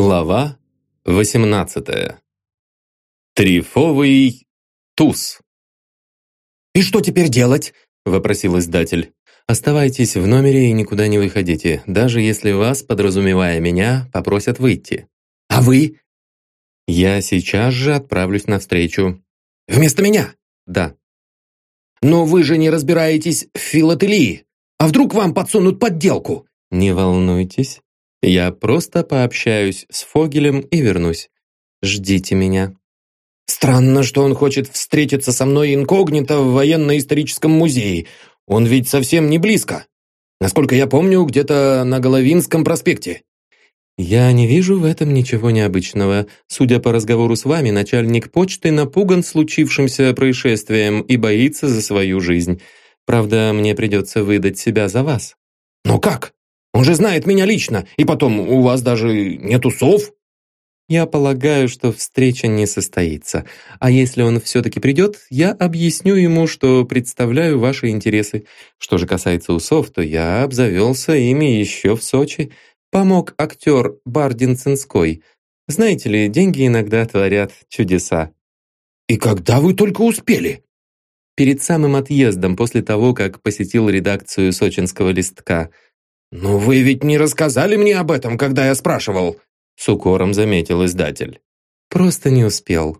Глава 18. Трифовый туз. «И что теперь делать?» – вопросил издатель. «Оставайтесь в номере и никуда не выходите, даже если вас, подразумевая меня, попросят выйти». «А вы?» «Я сейчас же отправлюсь навстречу». «Вместо меня?» «Да». «Но вы же не разбираетесь в филателии. А вдруг вам подсунут подделку?» «Не волнуйтесь, я просто пообщаюсь с Фогелем и вернусь. Ждите меня». «Странно, что он хочет встретиться со мной инкогнито в военно-историческом музее. Он ведь совсем не близко. Насколько я помню, где-то на Головинском проспекте». «Я не вижу в этом ничего необычного. Судя по разговору с вами, начальник почты напуган случившимся происшествием и боится за свою жизнь. Правда, мне придется выдать себя за вас». «Но как? Он же знает меня лично, и потом у вас даже нет усов». Я полагаю, что встреча не состоится. А если он все-таки придет, я объясню ему, что представляю ваши интересы. Что же касается усов, то я обзавелся ими еще в Сочи. Помог актер Бардин Цинской. Знаете ли, деньги иногда творят чудеса. «И когда вы только успели?» Перед самым отъездом, после того, как посетил редакцию сочинского листка – «Но вы ведь не рассказали мне об этом, когда я спрашивал», с укором заметил издатель. «Просто не успел».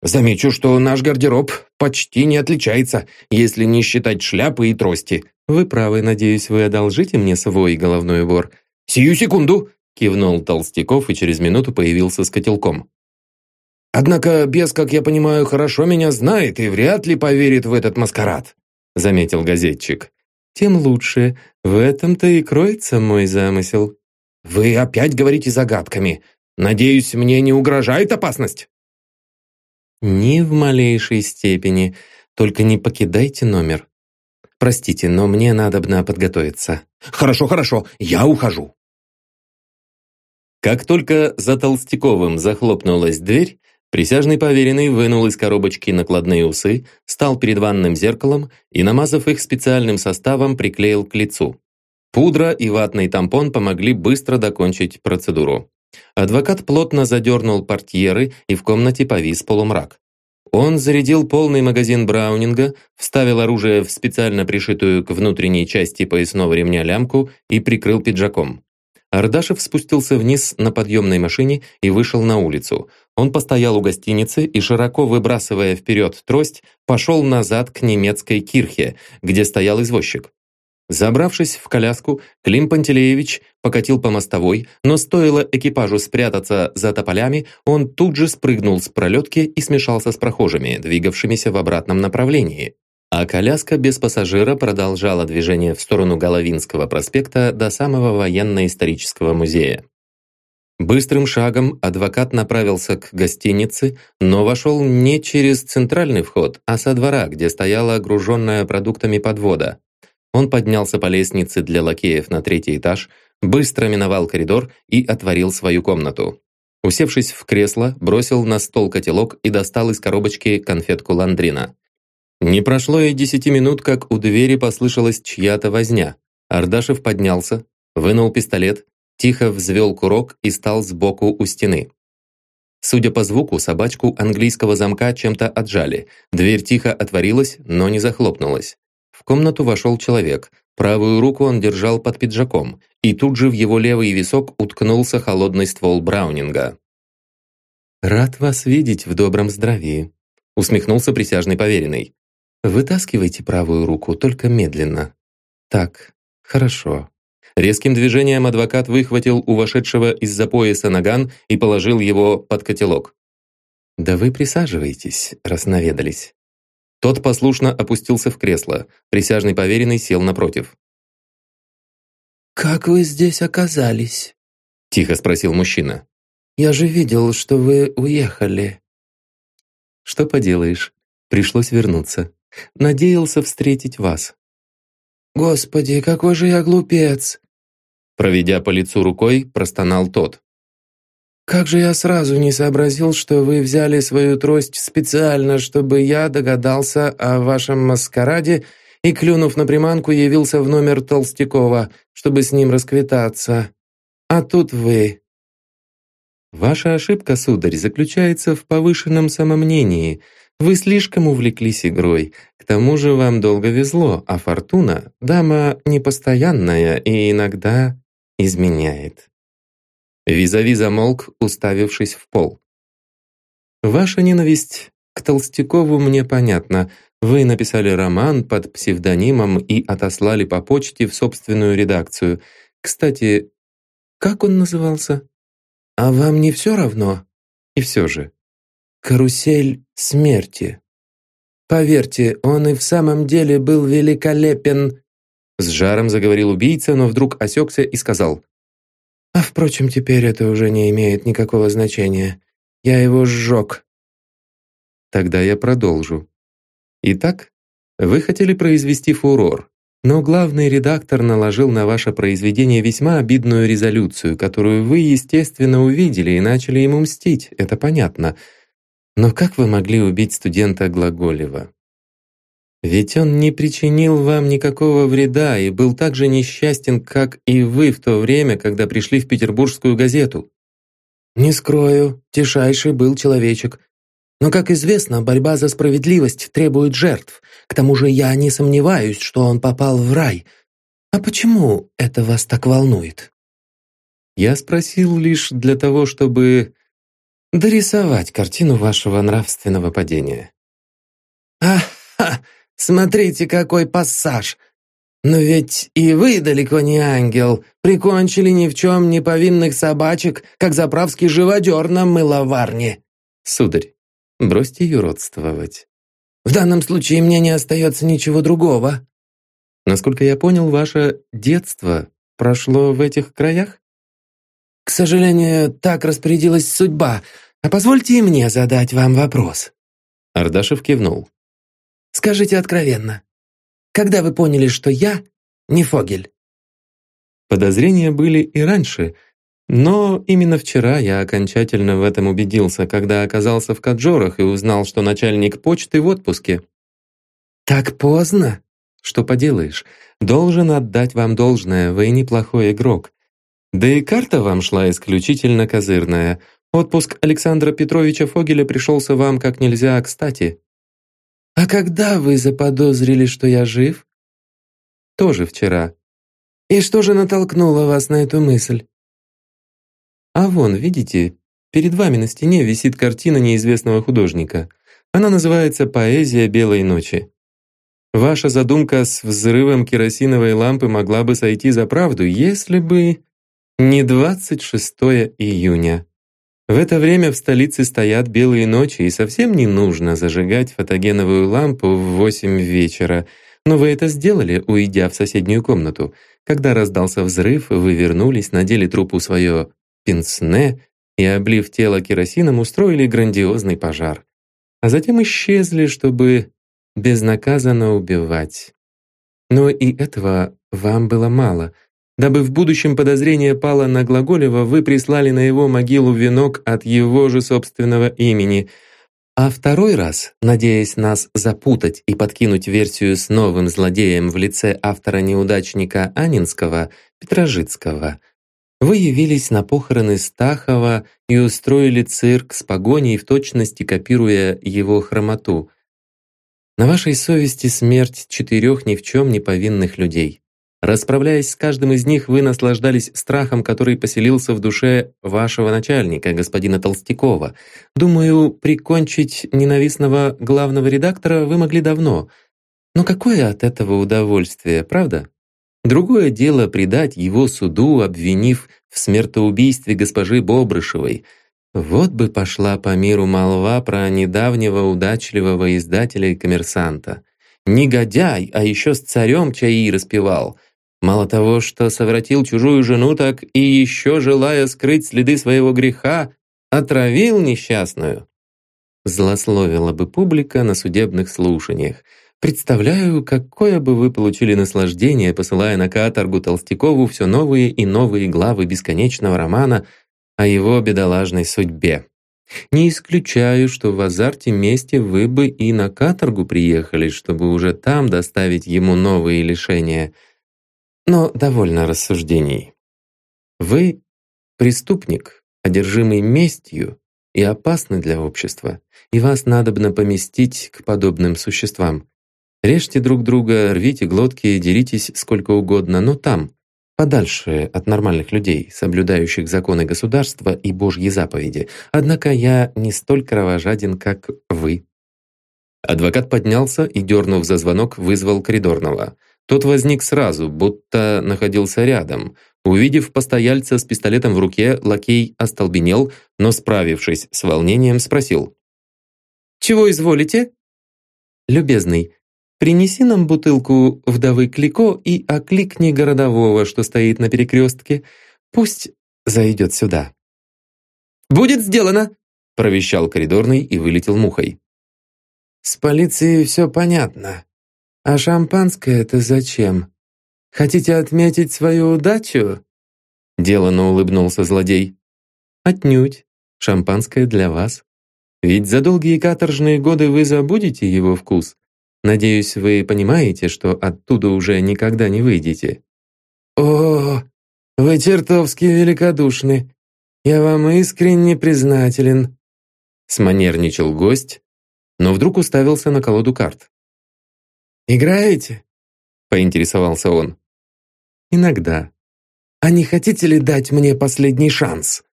«Замечу, что наш гардероб почти не отличается, если не считать шляпы и трости». «Вы правы, надеюсь, вы одолжите мне свой головной убор». «Сию секунду!» кивнул Толстяков и через минуту появился с котелком. «Однако бес, как я понимаю, хорошо меня знает и вряд ли поверит в этот маскарад», заметил газетчик тем лучше. В этом-то и кроется мой замысел». «Вы опять говорите загадками. Надеюсь, мне не угрожает опасность?» «Ни в малейшей степени. Только не покидайте номер. Простите, но мне надобно подготовиться». «Хорошо, хорошо, я ухожу». Как только за Толстяковым захлопнулась дверь, Присяжный поверенный вынул из коробочки накладные усы, стал перед ванным зеркалом и, намазав их специальным составом, приклеил к лицу. Пудра и ватный тампон помогли быстро докончить процедуру. Адвокат плотно задернул портьеры, и в комнате повис полумрак. Он зарядил полный магазин Браунинга, вставил оружие в специально пришитую к внутренней части поясного ремня лямку и прикрыл пиджаком. Ардашев спустился вниз на подъемной машине и вышел на улицу. Он постоял у гостиницы и, широко выбрасывая вперед трость, пошел назад к немецкой кирхе, где стоял извозчик. Забравшись в коляску, Клим Пантелеевич покатил по мостовой, но стоило экипажу спрятаться за тополями, он тут же спрыгнул с пролетки и смешался с прохожими, двигавшимися в обратном направлении а коляска без пассажира продолжала движение в сторону Головинского проспекта до самого военно-исторического музея. Быстрым шагом адвокат направился к гостинице, но вошел не через центральный вход, а со двора, где стояла огруженная продуктами подвода. Он поднялся по лестнице для лакеев на третий этаж, быстро миновал коридор и отворил свою комнату. Усевшись в кресло, бросил на стол котелок и достал из коробочки конфетку ландрина. Не прошло и десяти минут, как у двери послышалась чья-то возня. Ардашев поднялся, вынул пистолет, тихо взвел курок и стал сбоку у стены. Судя по звуку, собачку английского замка чем-то отжали. Дверь тихо отворилась, но не захлопнулась. В комнату вошел человек. Правую руку он держал под пиджаком, и тут же в его левый висок уткнулся холодный ствол Браунинга. «Рад вас видеть в добром здравии», усмехнулся присяжный поверенный. Вытаскивайте правую руку, только медленно. Так, хорошо. Резким движением адвокат выхватил у вошедшего из-за пояса наган и положил его под котелок. «Да вы присаживайтесь, раз наведались». Тот послушно опустился в кресло. Присяжный поверенный сел напротив. «Как вы здесь оказались?» Тихо спросил мужчина. «Я же видел, что вы уехали». «Что поделаешь, пришлось вернуться. Надеялся встретить вас». «Господи, какой же я глупец!» Проведя по лицу рукой, простонал тот. «Как же я сразу не сообразил, что вы взяли свою трость специально, чтобы я догадался о вашем маскараде и, клюнув на приманку, явился в номер Толстякова, чтобы с ним расквитаться. А тут вы. Ваша ошибка, сударь, заключается в повышенном самомнении. Вы слишком увлеклись игрой. К тому же вам долго везло, а фортуна — дама непостоянная и иногда изменяет». Визави замолк, уставившись в пол. «Ваша ненависть к Толстякову мне понятна. Вы написали роман под псевдонимом и отослали по почте в собственную редакцию. Кстати, как он назывался? А вам не все равно? И все же. Карусель смерти. Поверьте, он и в самом деле был великолепен. С жаром заговорил убийца, но вдруг осекся и сказал. А впрочем, теперь это уже не имеет никакого значения. Я его сжег. Тогда я продолжу. Итак, вы хотели произвести фурор, но главный редактор наложил на ваше произведение весьма обидную резолюцию, которую вы, естественно, увидели и начали ему мстить, это понятно. Но как вы могли убить студента Глаголева? Ведь он не причинил вам никакого вреда и был так же несчастен, как и вы в то время, когда пришли в петербургскую газету. Не скрою, тишайший был человечек, но, как известно, борьба за справедливость требует жертв. К тому же я не сомневаюсь, что он попал в рай. А почему это вас так волнует? Я спросил лишь для того, чтобы дорисовать картину вашего нравственного падения. «Ага, смотрите, какой пассаж! Но ведь и вы далеко не ангел, прикончили ни в чем не повинных собачек, как заправский живодер на мыловарне!» «Сударь, Бросьте юродствовать. В данном случае мне не остается ничего другого. Насколько я понял, ваше детство прошло в этих краях? К сожалению, так распорядилась судьба. А позвольте и мне задать вам вопрос. Ардашев кивнул. Скажите откровенно, когда вы поняли, что я не Фогель? Подозрения были и раньше, но именно вчера я окончательно в этом убедился, когда оказался в Каджорах и узнал, что начальник почты в отпуске. «Так поздно?» «Что поделаешь, должен отдать вам должное, вы неплохой игрок. Да и карта вам шла исключительно козырная. Отпуск Александра Петровича Фогеля пришелся вам как нельзя кстати». «А когда вы заподозрили, что я жив?» «Тоже вчера». «И что же натолкнуло вас на эту мысль?» А вон, видите, перед вами на стене висит картина неизвестного художника. Она называется «Поэзия белой ночи». Ваша задумка с взрывом керосиновой лампы могла бы сойти за правду, если бы не 26 июня. В это время в столице стоят белые ночи, и совсем не нужно зажигать фотогеновую лампу в 8 вечера. Но вы это сделали, уйдя в соседнюю комнату. Когда раздался взрыв, вы вернулись, надели трупу свое пенсне и, облив тело керосином, устроили грандиозный пожар. А затем исчезли, чтобы безнаказанно убивать. Но и этого вам было мало. Дабы в будущем подозрение пало на Глаголева, вы прислали на его могилу венок от его же собственного имени. А второй раз, надеясь нас запутать и подкинуть версию с новым злодеем в лице автора-неудачника Анинского, Петрожицкого – вы явились на похороны Стахова и устроили цирк с погоней в точности копируя его хромоту. На вашей совести смерть четырех ни в чем не повинных людей. Расправляясь с каждым из них, вы наслаждались страхом, который поселился в душе вашего начальника, господина Толстякова. Думаю, прикончить ненавистного главного редактора вы могли давно. Но какое от этого удовольствие, правда? Другое дело предать его суду, обвинив в смертоубийстве госпожи Бобрышевой. Вот бы пошла по миру молва про недавнего удачливого издателя и коммерсанта. Негодяй, а еще с царем чаи распевал. Мало того, что совратил чужую жену, так и еще, желая скрыть следы своего греха, отравил несчастную. Злословила бы публика на судебных слушаниях. Представляю, какое бы вы получили наслаждение, посылая на каторгу Толстякову все новые и новые главы бесконечного романа о его бедолажной судьбе. Не исключаю, что в азарте мести вы бы и на каторгу приехали, чтобы уже там доставить ему новые лишения. Но довольно рассуждений. Вы преступник, одержимы местью и опасны для общества, и вас надобно поместить к подобным существам. Режьте друг друга, рвите глотки, деритесь сколько угодно, но там, подальше от нормальных людей, соблюдающих законы государства и Божьи заповеди. Однако я не столь кровожаден, как вы». Адвокат поднялся и, дернув за звонок, вызвал коридорного. Тот возник сразу, будто находился рядом. Увидев постояльца с пистолетом в руке, лакей остолбенел, но, справившись с волнением, спросил. «Чего изволите?» «Любезный, Принеси нам бутылку вдовы Клико и окликни городового, что стоит на перекрестке. Пусть зайдет сюда». «Будет сделано!» – провещал коридорный и вылетел мухой. «С полицией все понятно. А шампанское это зачем? Хотите отметить свою удачу?» Делано улыбнулся злодей. «Отнюдь. Шампанское для вас. Ведь за долгие каторжные годы вы забудете его вкус. Надеюсь, вы понимаете, что оттуда уже никогда не выйдете». «О, вы чертовски великодушны. Я вам искренне признателен», сманерничал гость, но вдруг уставился на колоду карт. «Играете?» поинтересовался он. «Иногда. А не хотите ли дать мне последний шанс?»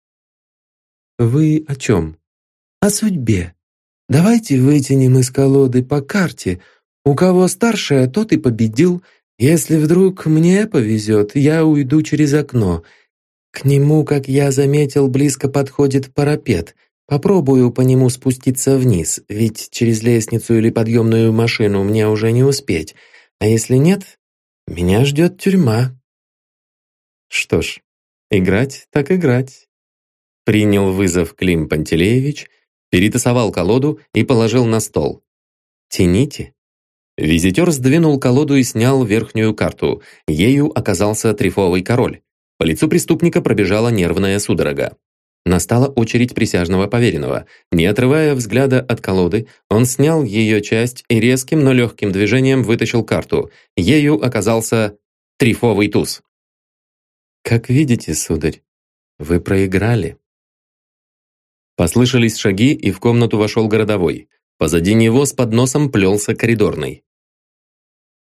«Вы о чем?» «О судьбе. Давайте вытянем из колоды по карте, у кого старшая, тот и победил. Если вдруг мне повезет, я уйду через окно. К нему, как я заметил, близко подходит парапет. Попробую по нему спуститься вниз, ведь через лестницу или подъемную машину мне уже не успеть. А если нет, меня ждет тюрьма. Что ж, играть так играть. Принял вызов Клим Пантелеевич, перетасовал колоду и положил на стол. Тяните. Визитер сдвинул колоду и снял верхнюю карту. Ею оказался трифовый король. По лицу преступника пробежала нервная судорога. Настала очередь присяжного поверенного. Не отрывая взгляда от колоды, он снял ее часть и резким, но легким движением вытащил карту. Ею оказался трифовый туз. «Как видите, сударь, вы проиграли». Послышались шаги, и в комнату вошел городовой. Позади него с подносом плелся коридорный.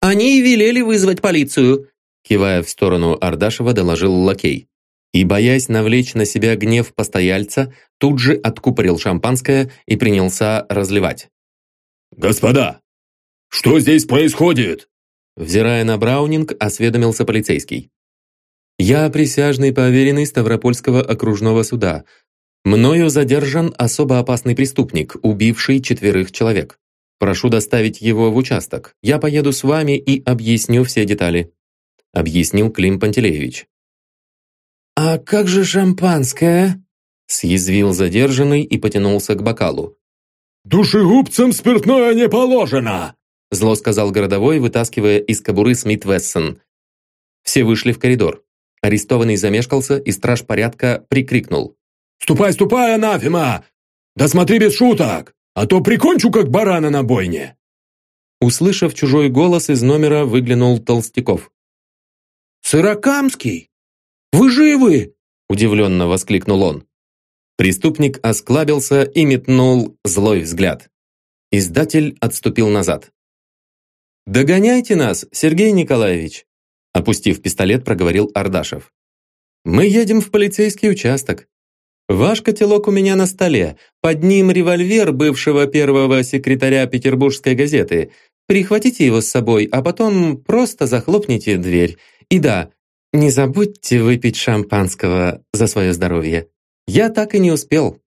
«Они велели вызвать полицию», кивая в сторону Ардашева, доложил лакей. И, боясь навлечь на себя гнев постояльца, тут же откупорил шампанское и принялся разливать. «Господа, что здесь происходит?» Взирая на Браунинг, осведомился полицейский. «Я присяжный поверенный Ставропольского окружного суда. Мною задержан особо опасный преступник, убивший четверых человек. Прошу доставить его в участок. Я поеду с вами и объясню все детали», — объяснил Клим Пантелеевич. «А как же шампанское?» — съязвил задержанный и потянулся к бокалу. «Душегубцам спиртное не положено!» — зло сказал городовой, вытаскивая из кобуры Смит Вессон. Все вышли в коридор. Арестованный замешкался, и страж порядка прикрикнул. «Ступай, ступай, анафема! Да смотри без шуток!» а то прикончу, как барана на бойне!» Услышав чужой голос, из номера выглянул Толстяков. «Сырокамский? Вы живы?» удивленно воскликнул он. Преступник осклабился и метнул злой взгляд. Издатель отступил назад. «Догоняйте нас, Сергей Николаевич!» Опустив пистолет, проговорил Ардашев. «Мы едем в полицейский участок. Ваш котелок у меня на столе. Под ним револьвер бывшего первого секретаря Петербургской газеты. Прихватите его с собой, а потом просто захлопните дверь. И да, не забудьте выпить шампанского за свое здоровье. Я так и не успел.